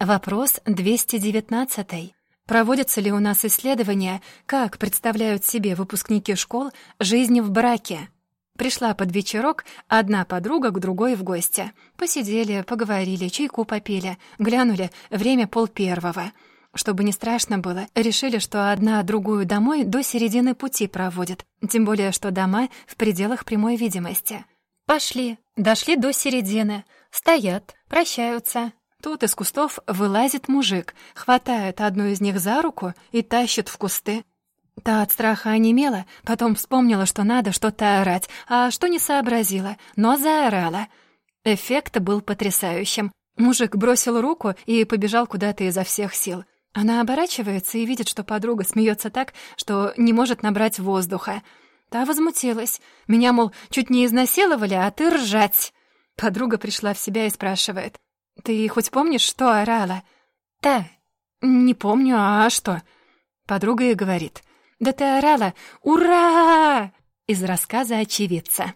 Вопрос 219. Проводятся ли у нас исследования, как представляют себе выпускники школ жизнь в браке? Пришла под вечерок одна подруга к другой в гости. Посидели, поговорили, чайку попили, глянули, время пол первого. Чтобы не страшно было, решили, что одна другую домой до середины пути проводит, тем более, что дома в пределах прямой видимости. Пошли, дошли до середины, стоят, прощаются. Тут из кустов вылазит мужик, хватает одну из них за руку и тащит в кусты. Та от страха онемела, потом вспомнила, что надо что-то орать, а что не сообразила, но заорала. Эффект был потрясающим. Мужик бросил руку и побежал куда-то изо всех сил. Она оборачивается и видит, что подруга смеется так, что не может набрать воздуха. Та возмутилась. Меня, мол, чуть не изнасиловали, а ты ржать. Подруга пришла в себя и спрашивает. «Ты хоть помнишь, что орала?» «Да, не помню, а что?» Подруга и говорит. Да ты орала «Ура!» из рассказа очевидца.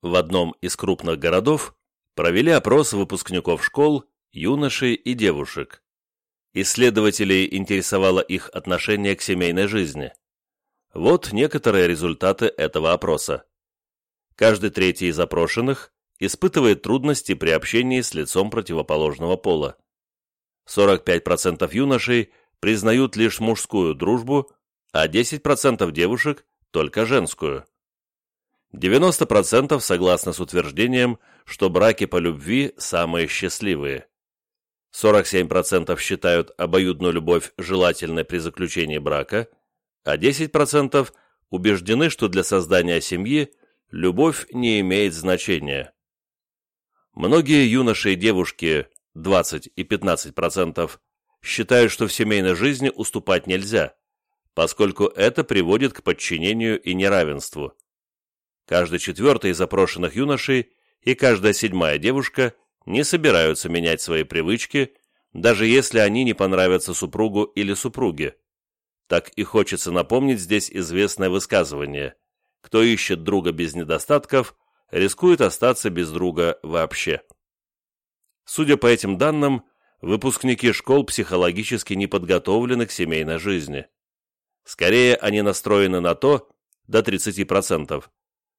В одном из крупных городов провели опрос выпускников школ, юношей и девушек. Исследователей интересовало их отношение к семейной жизни. Вот некоторые результаты этого опроса. Каждый третий из опрошенных испытывает трудности при общении с лицом противоположного пола. 45% юношей признают лишь мужскую дружбу, а 10% девушек – только женскую. 90% согласны с утверждением, что браки по любви самые счастливые. 47% считают обоюдную любовь желательной при заключении брака, а 10% убеждены, что для создания семьи любовь не имеет значения. Многие юноши и девушки, 20 и 15%, считают, что в семейной жизни уступать нельзя, поскольку это приводит к подчинению и неравенству. Каждый четвертый из запрошенных юношей и каждая седьмая девушка не собираются менять свои привычки, даже если они не понравятся супругу или супруге. Так и хочется напомнить здесь известное высказывание «Кто ищет друга без недостатков, рискует остаться без друга вообще». Судя по этим данным, выпускники школ психологически не подготовлены к семейной жизни. Скорее, они настроены на то, до 30%,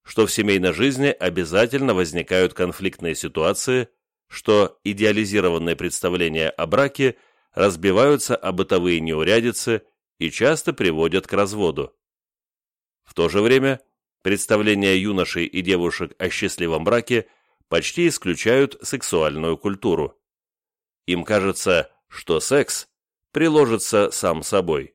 что в семейной жизни обязательно возникают конфликтные ситуации, что идеализированные представления о браке разбиваются о бытовые неурядицы и часто приводят к разводу. В то же время, представления юношей и девушек о счастливом браке почти исключают сексуальную культуру. Им кажется, что секс приложится сам собой.